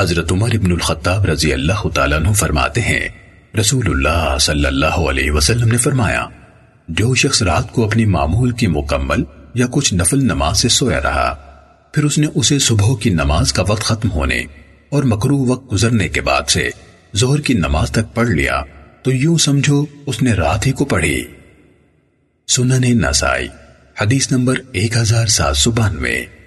حضرت عمر ابن الخطاب رضی اللہ تعالیٰ عنہ فرماتے ہیں، رسول اللہ صلی اللہ علیہ وسلم نے فرمایا، جو شخص رات کو اپنی معمول کی مکمل یا کچھ نفل نماز سے سویا رہا، پھر اس نے اسے صبح کی نماز کا وقت ختم ہونے اور مکرو وقت گزرنے کے بعد سے زہر کی نماز تک پڑھ لیا، تو یوں سمجھو اس نے رات ہی کو پڑھی۔ سنن نسائی، حدیث نمبر ایک ہزار سات سو بانوے۔